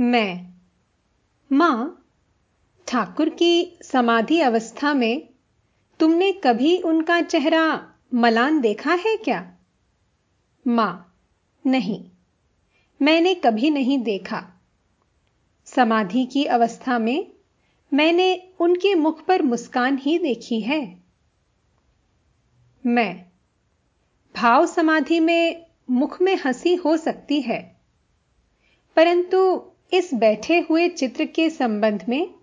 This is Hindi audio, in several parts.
मैं। माँ, ठाकुर की समाधि अवस्था में तुमने कभी उनका चेहरा मलान देखा है क्या? माँ, नहीं, मैंने कभी नहीं देखा। समाधि की अवस्था में मैंने उनके मुख पर मुस्कान ही देखी है। मैं, भाव समाधि में मुख में हँसी हो सकती है, परंतु इस बैठे हुए चित्र के संबंध में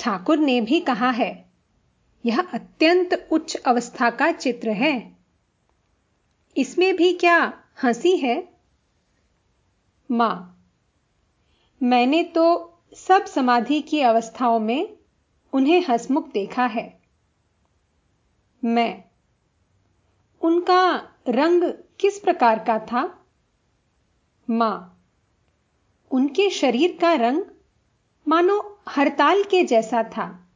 ठाकुर ने भी कहा है, यह अत्यंत उच्च अवस्था का चित्र है। इसमें भी क्या हँसी है? माँ, मैंने तो सब समाधि की अवस्थाओं में उन्हें हसमुख देखा है। मैं, उनका रंग किस प्रकार का था? माँ उनके शरीर का रंग मानो हरताल के जैसा था।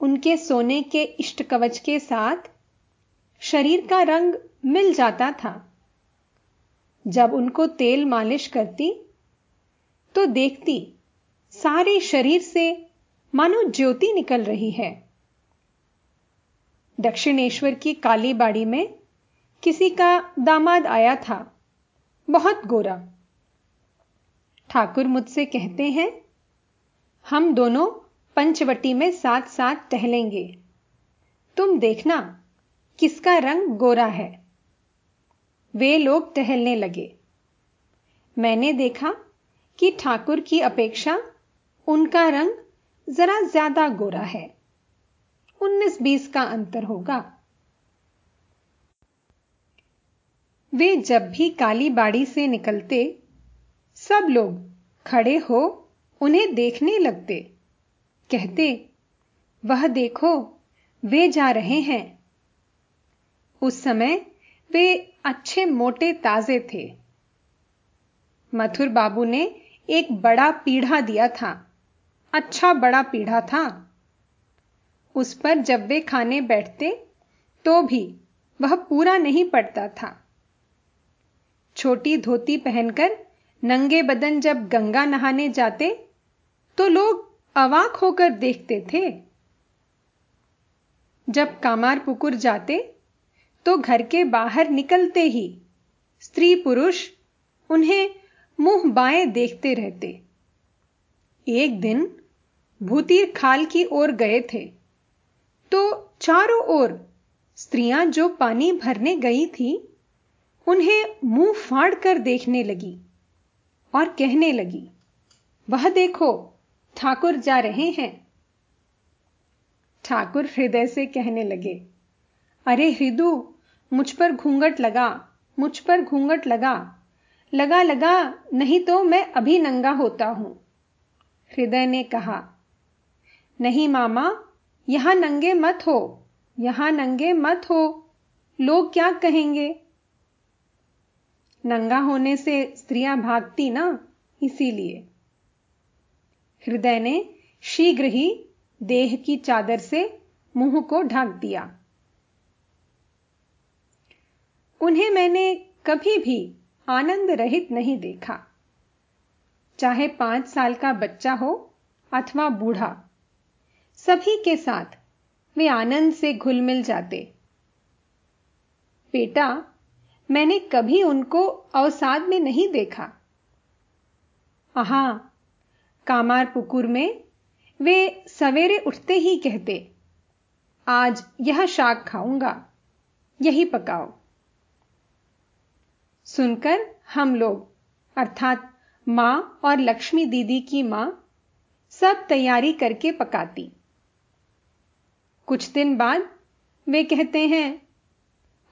उनके सोने के इष्ट कवच के साथ शरीर का रंग मिल जाता था। जब उनको तेल मालिश करती तो देखती, सारे शरीर से मानो ज्योति निकल रही है। दक्षिणेश्वर की काली बाड़ी में किसी का दामाद आया था, बहुत गोरा। ठाकुर मुझसे कहते हैं, हम दोनों पंचवटी में साथ साथ टहलेंगे। तुम देखना किसका रंग गोरा है। वे लोग टहलने लगे। मैंने देखा कि ठाकुर की अपेक्षा उनका रंग जरा ज़्यादा गोरा है। उन्नीस बीस का अंतर होगा। वे जब भी काली बाड़ी से निकलते सब लोग खड़े हो उन्हें देखने लगते। कहते, वह देखो, वे जा रहे हैं। उस समय वे अच्छे मोटे ताजे थे। मथुर बाबू ने एक बड़ा पीढ़ा दिया था अच्छा बड़ा पीढ़ा था। उस पर जब वे खाने बैठते तो भी वह पूरा नहीं पड़ता था। छोटी धोती पहनकर नंगे बदन जब गंगा नहाने जाते तो लोग अवाक होकर देखते थे। जब कामार पुकुर जाते तो घर के बाहर निकलते ही स्त्री पुरुष उन्हें मुँह बाएँ देखते रहते। एक दिन भूतीर खाल की ओर गए थे तो चारों ओर स्त्रियाँ जो पानी भरने गई थी, उन्हें मुँह फाड़ कर देखने लगी। और कहने लगी, वह देखो, ठाकुर जा रहे हैं. ठाकुर हृदय से कहने लगे, अरे हृदु, मुझ पर घूंघट लगा, मुझ पर घूंघट लगा। लगा लगा, नहीं तो मैं अभी नंगा होता हूँ. हृदय ने कहा, नहीं मामा, यहाँ नंगे मत हो, यहाँ नंगे मत हो। लोग क्या कहेंगे? नंगा होने से स्त्रियाँ भागती ना, इसीलिए। हृदय ने शीघ्र ही देह की चादर से मुँह को ढक दिया। उन्हें मैंने कभी भी आनंद रहित नहीं देखा। चाहे पाँच साल का बच्चा हो अथवा बूढ़ा, सभी के साथ वे आनंद से घुल मिल जाते। बेटा मैंने कभी उनको अवसाद में नहीं देखा। हाँ कामार पुकुर में वे सवेरे उठते ही कहते, आज यह शाक खाऊँगा, यही पकाओ। सुनकर हम लोग, अर्थात माँ और लक्ष्मी दीदी की माँ, सब तैयारी करके पकाती। कुछ दिन बाद वे कहते हैं,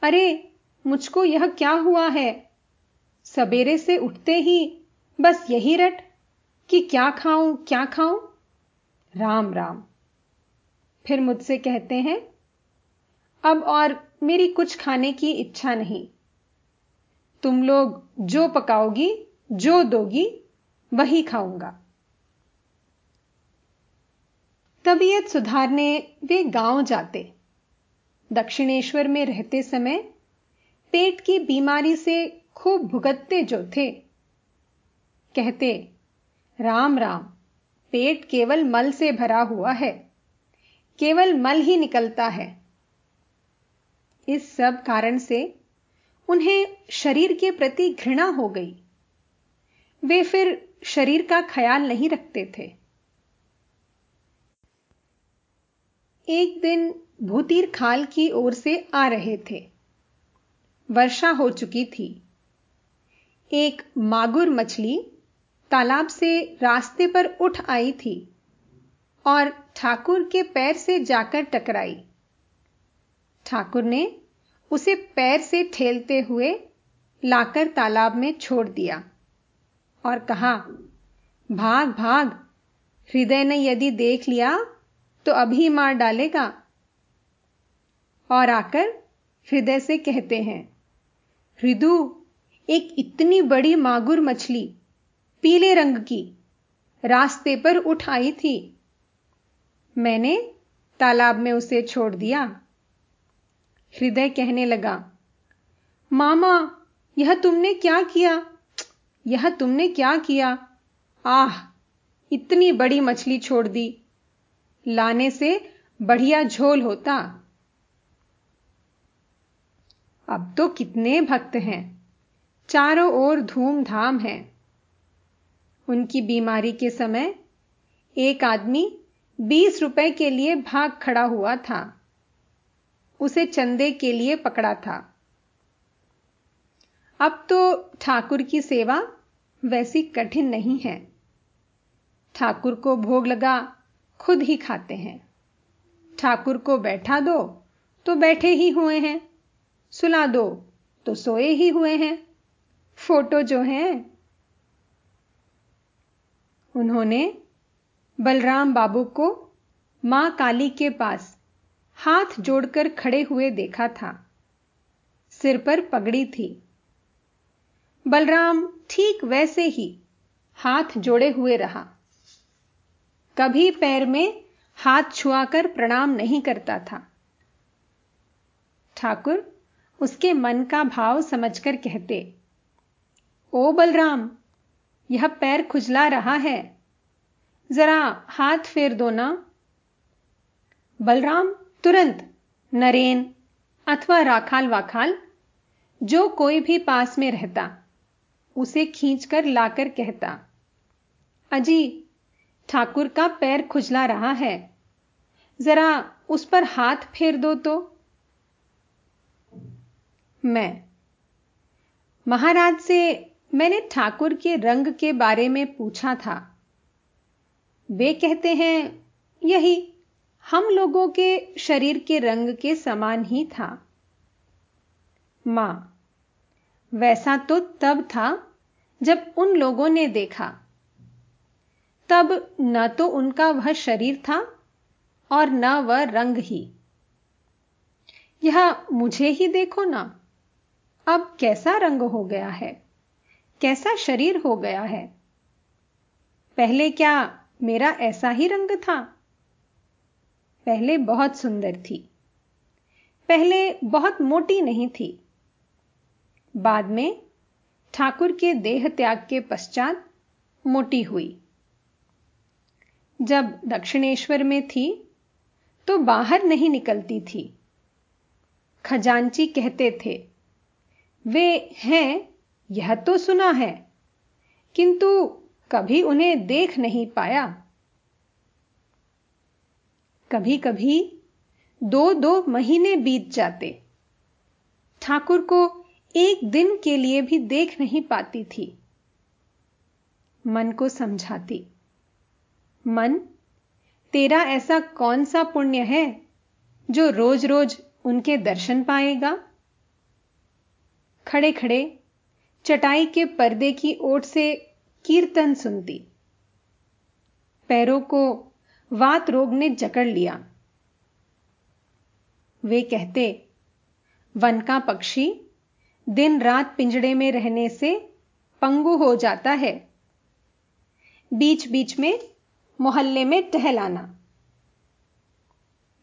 अरे मुझको यह क्या हुआ है? सवेरे से उठते ही बस यही रट कि क्या खाऊं क्या खाऊं? राम राम। फिर मुझसे कहते हैं, अब और मेरी कुछ खाने की इच्छा नहीं। तुम लोग जो पकाओगी, जो दोगी, वही खाऊँगा। तबीयत सुधारने वे गाँव जाते। दक्षिणेश्वर में रहते समय पेट की बीमारी से खूब भुगतते जो थे। कहते, राम राम, पेट केवल मल से भरा हुआ है, केवल मल ही निकलता है। इस सब कारण से उन्हें शरीर के प्रति घृणा हो गई। वे फिर शरीर का ख्याल नहीं रखते थे। एक दिन भूतीर खाल की ओर से आ रहे थे। वर्षा हो चुकी थी। एक मागुर मछली तालाब से रास्ते पर उठ आई थी और ठाकुर के पैर से जाकर टकराई। ठाकुर ने उसे पैर से ठेलते हुए लाकर तालाब में छोड़ दिया और कहा, भाग भाग, हृदय ने यदि देख लिया तो अभी मार डालेगा। और आकर हृदय से कहते हैं हृदु, एक इतनी बड़ी मागुर मछली, पीले रंग की, रास्ते पर उठ आई थी। मैंने तालाब में उसे छोड़ दिया। हृदय कहने लगा, मामा, यह तुमने क्या किया? यह तुमने क्या किया? आह, इतनी बड़ी मछली छोड़ दी। लाने से बढ़िया झोल होता। अब तो कितने भक्त हैं। चारों ओर धूमधाम है। उनकी बीमारी के समय एक आदमी बीस रुपए के लिए भाग खड़ा हुआ था। उसे चंदे के लिए पकड़ा था। अब तो ठाकुर की सेवा वैसी कठिन नहीं है। ठाकुर को भोग लगा, खुद ही खाते हैं। ठाकुर को बैठा दो तो बैठे ही हुए हैं। सुला दो तो सोए ही हुए हैं। फ़ोटो जो हैं, उन्होंने बलराम बाबू को माँ काली के पास हाथ जोड़कर खड़े हुए देखा था। सिर पर पगड़ी थी। बलराम ठीक वैसे ही हाथ जोड़े हुए रहा। कभी पैर में हाथ छुआकर प्रणाम नहीं करता था। ठाकुर उसके मन का भाव समझकर कहते, ओ बलराम, यह पैर खुजला रहा है। जरा हाथ फेर दो ना। बलराम, तुरंत, नरेन अथवा राखाल वाखाल, जो कोई भी पास में रहता, उसे खींचकर लाकर कहता, अजी, ठाकुर का पैर खुजला रहा है। जरा उस पर हाथ फेर दो तो। मैं। महाराज से मैंने ठाकुर के रंग के बारे में पूछा था। वे कहते हैं, यही हम लोगों के शरीर के रंग के समान ही था। माँ, वैसा तो तब था जब उन लोगों ने देखा। तब न तो उनका वह शरीर था और न वह रंग ही। यह मुझे ही देखो ना। अब कैसा रंग हो गया है? कैसा शरीर हो गया है? पहले क्या मेरा ऐसा ही रंग था? पहले बहुत सुंदर थी। पहले बहुत मोटी नहीं थी। बाद में ठाकुर के देह त्याग के पश्चात मोटी हुई। जब दक्षिणेश्वर में थी तो बाहर नहीं निकलती थी। खजांची कहते थे वे हैं, यह तो सुना है, किंतु कभी उन्हें देख नहीं पाया। कभी कभी दो दो महीने बीत जाते। ठाकुर को एक दिन के लिए भी देख नहीं पाती थी। मन को समझाती, मन, तेरा ऐसा कौन सा पुण्य है जो रोज रोज उनके दर्शन पाएगा? खड़े खड़े चटाई के पर्दे की ओट से कीर्तन सुनती। पैरों को वात रोग ने जकड़ लिया। वे कहते वन का पक्षी दिन रात पिंजड़े में रहने से पंगु हो जाता है। बीच बीच में मोहल्ले में टहलाना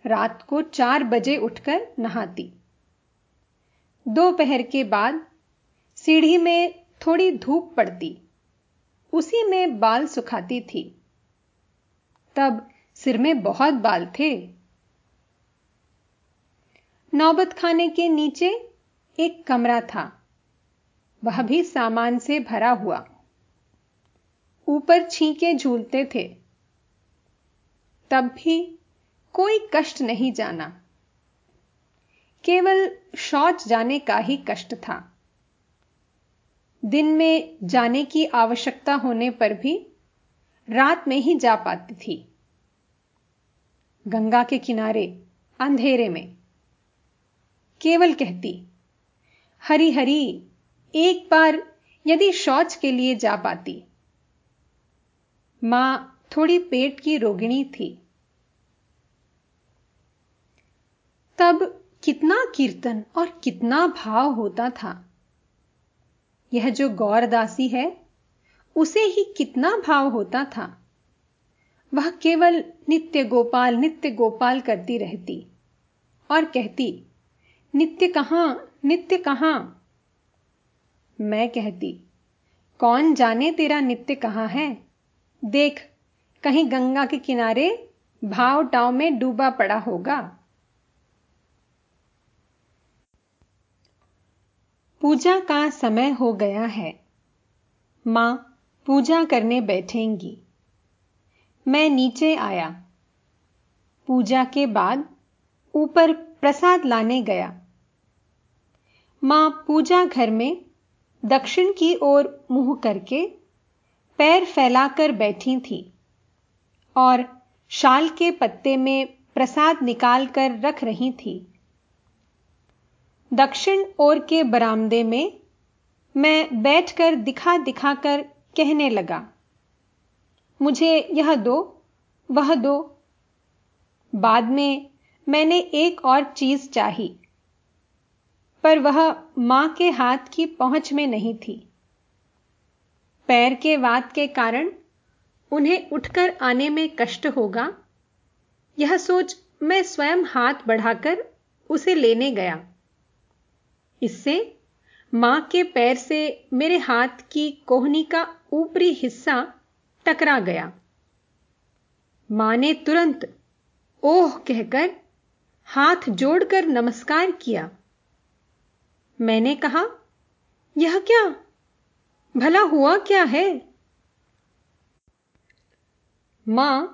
रात को चार बजे उठकर नहाती। दोपहर के बाद सीढ़ी में थोड़ी धूप पड़ती। उसी में बाल सुखाती थी। तब सिर में बहुत बाल थे। नौबत खाने के नीचे एक कमरा था। वह भी सामान से भरा हुआ। ऊपर छींके झूलते थे। तब भी कोई कष्ट नहीं जाना। केवल शौच जाने का ही कष्ट था। दिन में जाने की आवश्यकता होने पर भी रात में ही जा पाती थी। गंगा के किनारे, अंधेरे में। केवल कहती हरी हरी एक बार यदि शौच के लिए जा पाती। माँ थोड़ी पेट की रोगिणी थी। तब कितना कीर्तन और कितना भाव होता था। यह जो गौरदासी है, उसे ही कितना भाव होता था। वह केवल नित्य गोपाल नित्य गोपाल करती रहती और कहती, नित्य कहाँ नित्य कहाँ? मैं कहती, कौन जाने तेरा नित्य कहाँ है? देख, कहीं गंगा के किनारे भाव टाव में डूबा पड़ा होगा। पूजा का समय हो गया है। माँ पूजा करने बैठेंगी। मैं नीचे आया। पूजा के बाद ऊपर प्रसाद लाने गया। माँ पूजा घर में दक्षिण की ओर मुँह करके पैर फैलाकर बैठी थी और शाल के पत्ते में प्रसाद निकालकर रख रही थी। दक्षिण ओर के बरामदे में मैं बैठकर दिखा दिखाकर कहने लगा, मुझे यह दो, वह दो। बाद में मैंने एक और चीज़ चाही, पर वह माँ के हाथ की पहुँच में नहीं थी। पैर के वात के कारण उन्हें उठकर आने में कष्ट होगा, यह सोच मैं स्वयं हाथ बढ़ाकर उसे लेने गया। इससे माँ के पैर से मेरे हाथ की कोहनी का ऊपरी हिस्सा टकरा गया। माँ ने तुरंत ओह कहकर हाथ जोड़कर नमस्कार किया। मैंने कहा, यह क्या? भला हुआ क्या है? माँ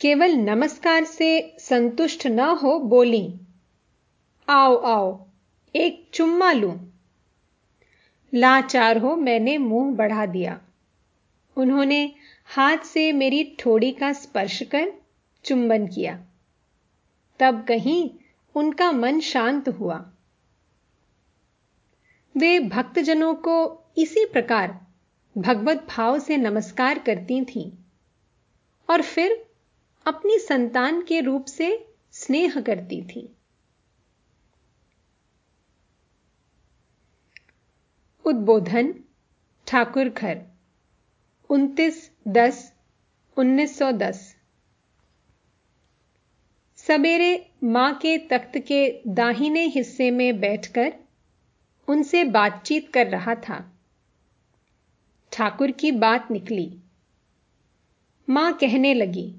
केवल नमस्कार से संतुष्ट न हो बोली, आओ आओ एक चुम्मा लूँ। लाचार हो मैंने मुँह बढ़ा दिया। उन्होंने हाथ से मेरी ठोड़ी का स्पर्श कर चुंबन किया। तब कहीं उनका मन शांत हुआ। वे भक्तजनों को इसी प्रकार भगवत भाव से नमस्कार करती थीं और फिर अपनी संतान के रूप से स्नेह करती थीं। उद्बोधन ठाकुर घर उनतीस दस, उन्नीस सौ दस। सवेरे माँ के तख्त के दाहिने हिस्से में बैठकर उनसे बातचीत कर रहा था। ठाकुर की बात निकली। माँ कहने लगी,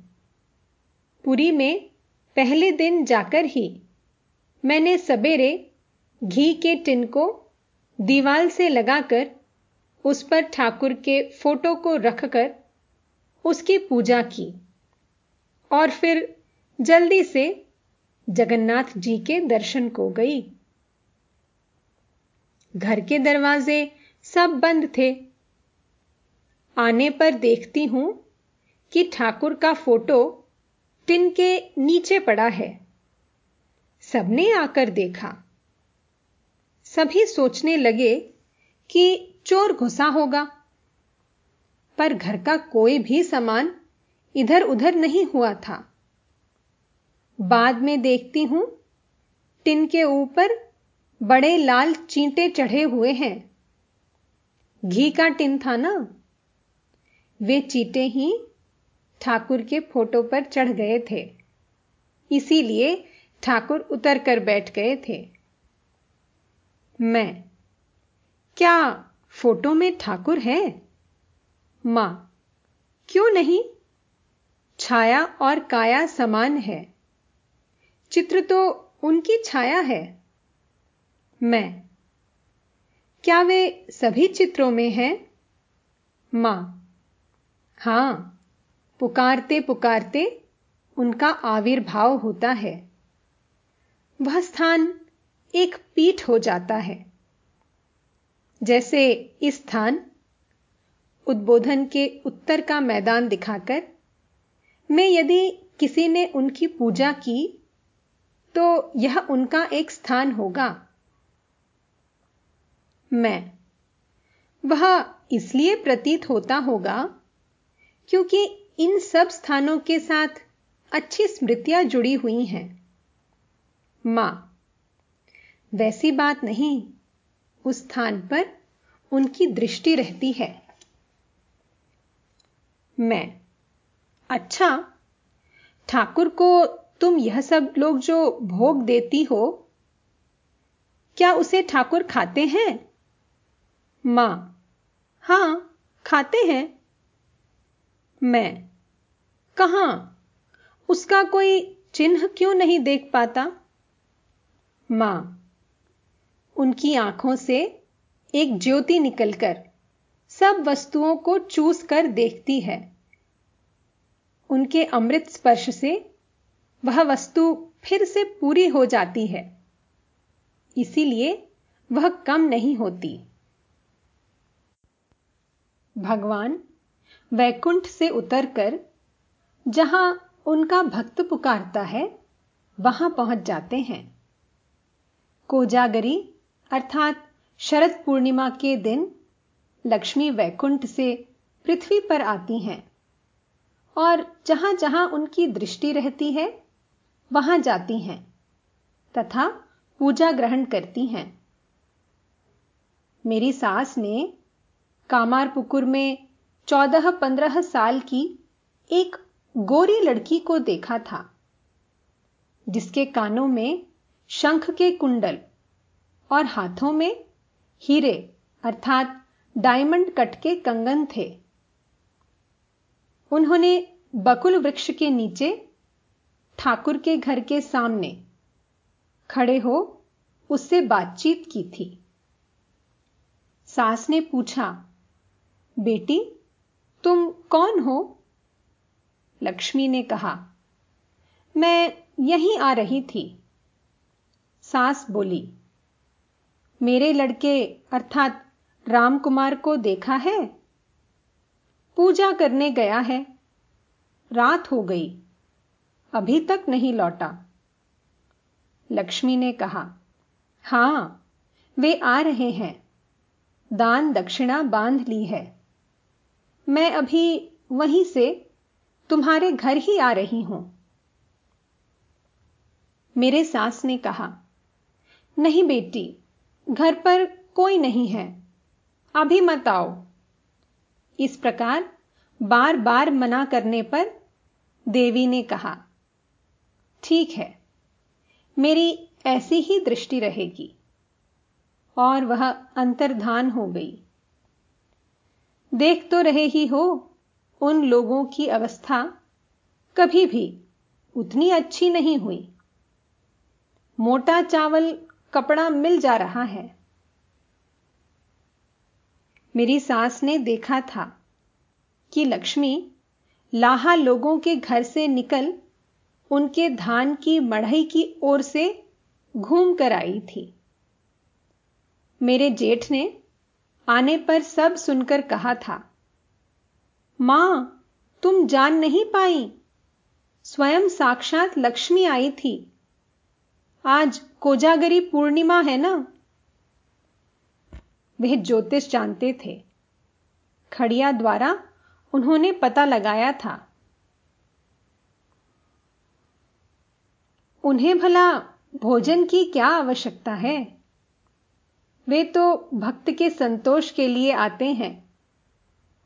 पुरी में पहले दिन जाकर ही मैंने सवेरे घी के टिन को दीवाल से लगाकर उस पर ठाकुर के फ़ोटो को रखकर उसकी पूजा की और फिर जल्दी से जगन्नाथ जी के दर्शन को गई। घर के दरवाजे सब बंद थे। आने पर देखती हूँ कि ठाकुर का फ़ोटो टिन के नीचे पड़ा है। सबने आकर देखा। सभी सोचने लगे कि चोर घुसा होगा। पर घर का कोई भी सामान इधर उधर नहीं हुआ था। बाद में देखती हूँ, टिन के ऊपर बड़े लाल चींटे चढ़े हुए हैं। घी का टिन था ना? वे चीटे ही ठाकुर के फ़ोटो पर चढ़ गए थे। इसीलिए ठाकुर उतर कर बैठ गए थे। मैं। क्या फ़ोटो में ठाकुर है? माँ। क्यों नहीं? छाया और काया समान है। चित्र तो उनकी छाया है। मैं। क्या वे सभी चित्रों में हैं? माँ। हाँ, पुकारते पुकारते उनका आविर्भाव होता है। वह स्थान एक पीठ हो जाता है। जैसे इस स्थान उद्बोधन के उत्तर का मैदान दिखाकर, मैं यदि किसी ने उनकी पूजा की तो यह उनका एक स्थान होगा। मैं। वह इसलिए प्रतीत होता होगा क्योंकि इन सब स्थानों के साथ अच्छी स्मृतियाँ जुड़ी हुई हैं। माँ। वैसी बात नहीं। उस स्थान पर उनकी दृष्टि रहती है। मैं। अच्छा ठाकुर को तुम यह सब लोग जो भोग देती हो, क्या उसे ठाकुर खाते हैं? माँ। हाँ, खाते हैं। मैं। कहाँ? उसका कोई चिन्ह क्यों नहीं देख पाता? माँ। उनकी आँखों से एक ज्योति निकलकर सब वस्तुओं को चूस कर देखती है। उनके अमृत स्पर्श से वह वस्तु फिर से पूरी हो जाती है। इसीलिए वह कम नहीं होती। भगवान वैकुंठ से उतरकर जहाँ उनका भक्त पुकारता है, वहाँ पहुँच जाते हैं। कोजागरी अर्थात शरद पूर्णिमा के दिन लक्ष्मी वैकुंठ से पृथ्वी पर आती हैं और जहाँ जहाँ उनकी दृष्टि रहती है, वहाँ जाती हैं तथा पूजा ग्रहण करती हैं। मेरी सास ने कामारपुकुर में चौदह पंद्रह साल की एक गोरी लड़की को देखा था, जिसके कानों में शंख के कुंडल और हाथों में हीरे, अर्थात डायमंड कट के कंगन थे। उन्होंने बकुल वृक्ष के नीचे ठाकुर के घर के सामने खड़े हो उससे बातचीत की थी। सास ने पूछा, बेटी, तुम कौन हो? लक्ष्मी ने कहा, मैं यहीं आ रही थी। सास बोली मेरे लड़के, अर्थात रामकुमार को देखा है? पूजा करने गया है। रात हो गई। अभी तक नहीं लौटा। लक्ष्मी ने कहा, हाँ, वे आ रहे हैं। दान दक्षिणा बाँध ली है। मैं अभी वहीं से तुम्हारे घर ही आ रही हूँ। मेरे सास ने कहा, नहीं बेटी घर पर कोई नहीं है। अभी मत आओ। इस प्रकार बार बार मना करने पर देवी ने कहा, ठीक है, मेरी ऐसी ही दृष्टि रहेगी। और वह अंतर्धान हो गई। देख तो रहे ही हो, उन लोगों की अवस्था कभी भी उतनी अच्छी नहीं हुई। मोटा चावल कपड़ा मिल जा रहा है। मेरी सास ने देखा था कि लक्ष्मी लाहा लोगों के घर से निकल उनके धान की मढ़ई की ओर से घूम कर आई थी। मेरे जेठ ने आने पर सब सुनकर कहा था, माँ, तुम जान नहीं पाई? स्वयं साक्षात लक्ष्मी आई थी। आज कोजागरी पूर्णिमा है ना? वह ज्योतिष जानते थे। खड़िया द्वारा उन्होंने पता लगाया था। उन्हें भला भोजन की क्या आवश्यकता है? वे तो भक्त के संतोष के लिए आते हैं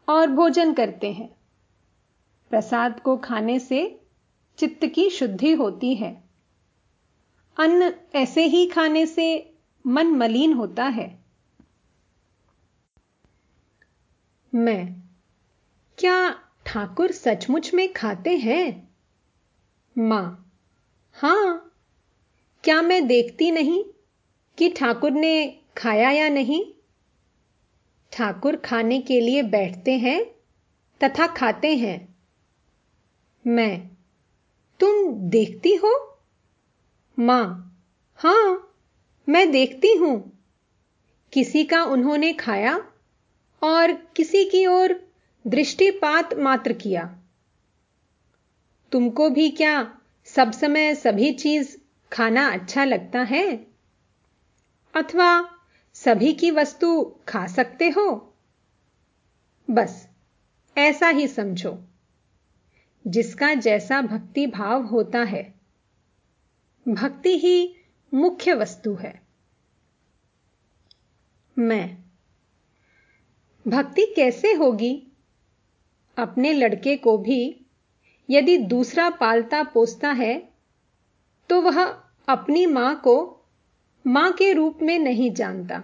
और भोजन करते हैं। प्रसाद को खाने से चित्त की शुद्धि होती है। अन्न ऐसे ही खाने से मन मलिन होता है। मैं, क्या ठाकुर सचमुच में खाते हैं? माँ, हाँ, क्या मैं देखती नहीं कि ठाकुर ने खाया या नहीं? ठाकुर खाने के लिए बैठते हैं तथा खाते हैं। मैं, तुम देखती हो? माँ। हाँ, मैं देखती हूँ। किसी का उन्होंने खाया और किसी की ओर दृष्टिपात मात्र किया। तुमको भी क्या सब समय सभी चीज़ खाना अच्छा लगता है? अथवा सभी की वस्तु खा सकते हो? बस, ऐसा ही समझो। जिसका जैसा भक्ति भाव होता है। भक्ति ही मुख्य वस्तु है। मैं। भक्ति कैसे होगी? अपने लड़के को भी यदि दूसरा पालता पोसता है तो वह अपनी माँ को माँ के रूप में नहीं जानता।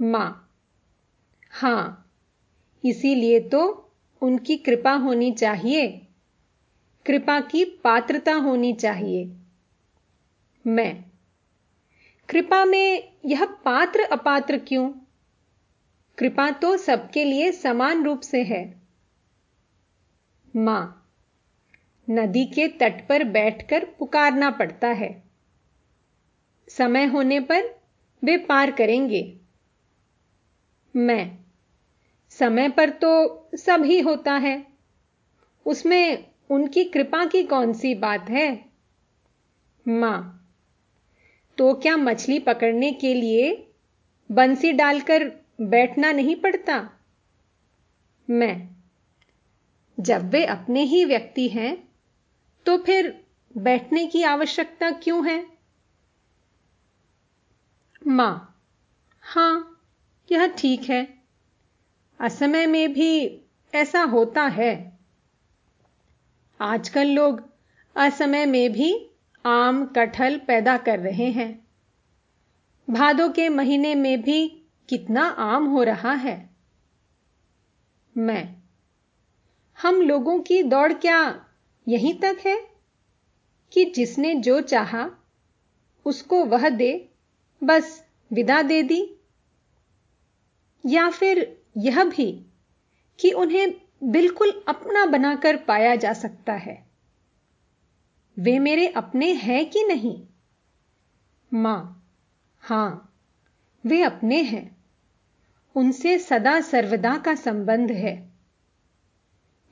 माँ। हाँ, इसीलिए तो उनकी कृपा होनी चाहिए। कृपा की पात्रता होनी चाहिए। मैं। कृपा में यह पात्र अपात्र क्यों? कृपा तो सबके लिए समान रूप से है। माँ, नदी के तट पर बैठकर पुकारना पड़ता है। समय होने पर वे पार करेंगे। मैं, समय पर तो सब ही होता है। उसमें उनकी कृपा की कौन सी बात है? माँ तो क्या मछली पकड़ने के लिए बंसी डालकर बैठना नहीं पड़ता? मैं। जब वे अपने ही व्यक्ति हैं तो फिर बैठने की आवश्यकता क्यों है? माँ। हाँ, यह ठीक है। असमय में भी ऐसा होता है। आजकल लोग असमय में भी आम कटहल पैदा कर रहे हैं। भादों के महीने में भी कितना आम हो रहा है। मैं। हम लोगों की दौड़ क्या यहीं तक है? कि जिसने जो चाहा, उसको वह दे, बस विदा दे दी? या फिर यह भी कि उन्हें बिल्कुल अपना बनाकर पाया जा सकता है। वे मेरे अपने हैं कि नहीं? माँ, हाँ, वे अपने हैं। उनसे सदा सर्वदा का संबंध है।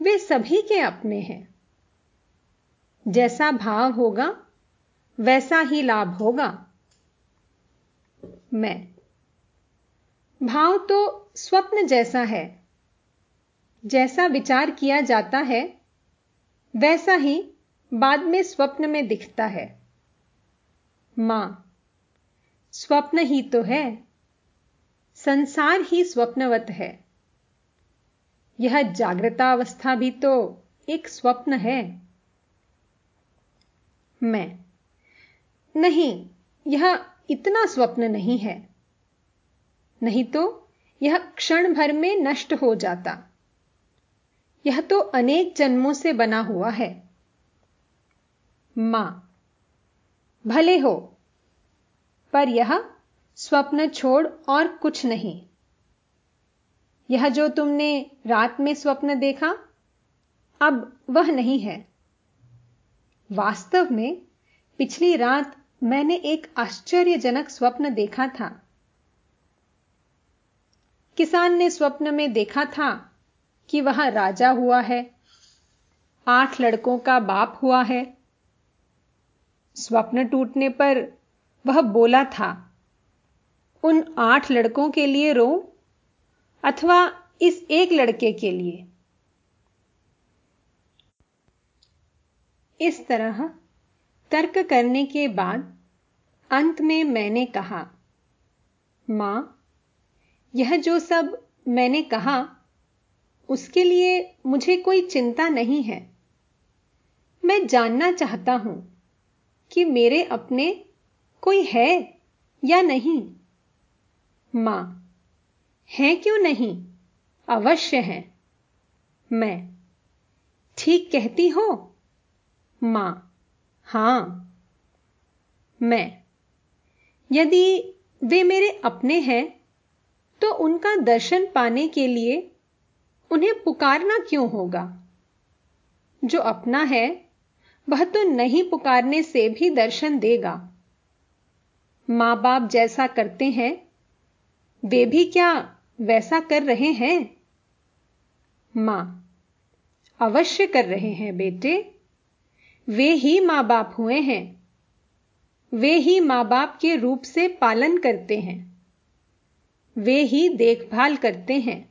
वे सभी के अपने हैं। जैसा भाव होगा, वैसा ही लाभ होगा। मैं, भाव तो स्वप्न जैसा है। जैसा विचार किया जाता है, वैसा ही बाद में स्वप्न में दिखता है। माँ, स्वप्न ही तो है। संसार ही स्वप्नवत है। यह जागृतावस्था भी तो एक स्वप्न है। मैं, नहीं, यह इतना स्वप्न नहीं है। नहीं तो यह क्षण भर में नष्ट हो जाता। यह तो अनेक जन्मों से बना हुआ है। माँ। भले हो, पर यह स्वप्न छोड़ और कुछ नहीं। यह जो तुमने रात में स्वप्न देखा, अब वह नहीं है। वास्तव में पिछली रात मैंने एक आश्चर्यजनक स्वप्न देखा था। किसान ने स्वप्न में देखा था कि वह राजा हुआ है, आठ लड़कों का बाप हुआ है स्वप्न टूटने पर वह बोला था, उन आठ लड़कों के लिए रो, अथवा इस एक लड़के के लिए? इस तरह तर्क करने के बाद अंत में मैंने कहा, माँ, यह जो सब मैंने कहा, उसके लिए मुझे कोई चिंता नहीं है। मैं जानना चाहता हूँ कि मेरे अपने कोई है या नहीं? माँ, है क्यों नहीं? अवश्य है। मैं, ठीक कहती हो? माँ, हाँ। मैं, यदि वे मेरे अपने हैं तो उनका दर्शन पाने के लिए उन्हें पुकारना क्यों होगा? जो अपना है वह तो नहीं पुकारने से भी दर्शन देगा। माँ बाप जैसा करते हैं, वे भी क्या वैसा कर रहे हैं? माँ, अवश्य कर रहे हैं बेटे। वे ही माँ बाप हुए हैं। वे ही माँ बाप के रूप से पालन करते हैं। वे ही देखभाल करते हैं।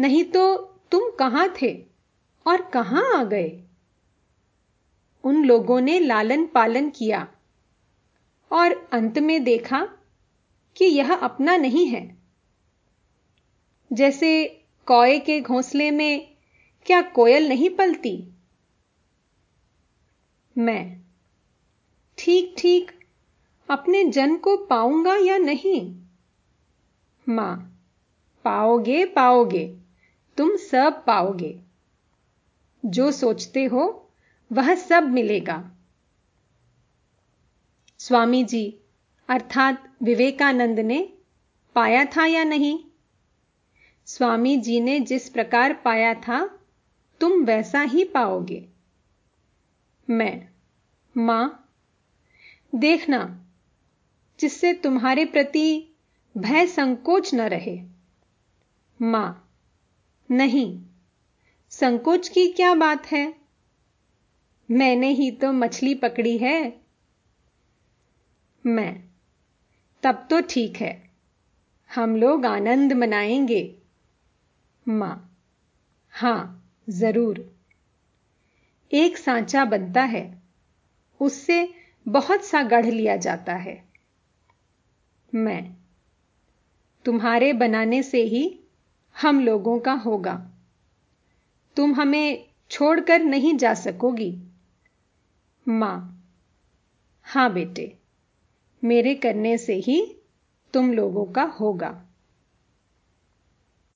नहीं तो तुम कहाँ थे और कहाँ आ गए? उन लोगों ने लालन पालन किया और अंत में देखा कि यह अपना नहीं है। जैसे कौए के घोंसले में क्या कोयल नहीं पलती? मैं ठीक ठीक अपने जन को पाऊँगा या नहीं? माँ, पाओगे पाओगे, तुम सब पाओगे। जो सोचते हो वह सब मिलेगा। स्वामी जी, अर्थात विवेकानंद ने पाया था या नहीं? स्वामी जी ने जिस प्रकार पाया था, तुम वैसा ही पाओगे। मैं, माँ, देखना, जिससे तुम्हारे प्रति भय संकोच न रहे। माँ, नहीं, संकोच की क्या बात है? मैंने ही तो मछली पकड़ी है। मैं। तब तो ठीक है। हम लोग आनंद मनाएँगे। माँ। हाँ, ज़रूर। एक सांचा बनता है। उससे बहुत सा गढ़ लिया जाता है। मैं। तुम्हारे बनाने से ही हम लोगों का होगा। तुम हमें छोड़कर नहीं जा सकोगी। माँ। हाँ बेटे मेरे करने से ही तुम लोगों का होगा।